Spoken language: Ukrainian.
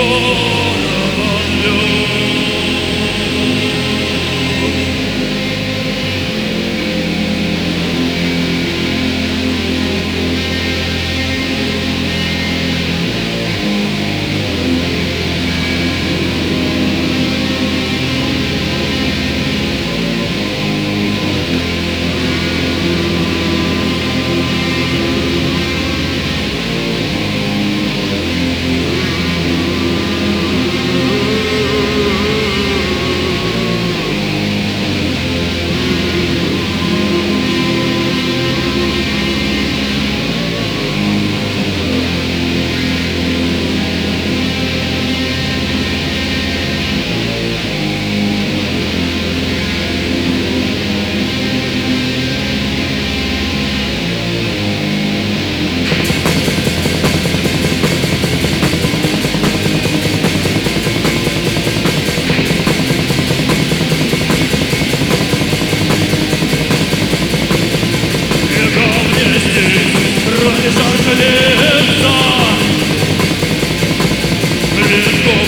Oh лица. Легко